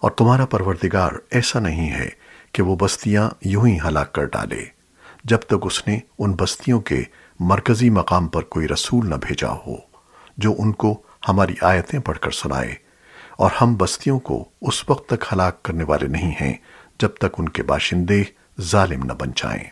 اور تمہارا پروردگار ایسا نہیں ہے کہ وہ بستیاں یوں ہی ہلاک کر ڈالے، جب تک اس نے ان بستیوں کے مرکزی مقام پر کوئی رسول نہ بھیجا ہو، جو ان کو ہماری آیتیں پڑھ کر سنائے۔ اور ہم بستیوں کو اس وقت تک ہلاک کرنے والے نہیں ہیں جب تک ان کے باشندے ظالم نہ بن جائیں۔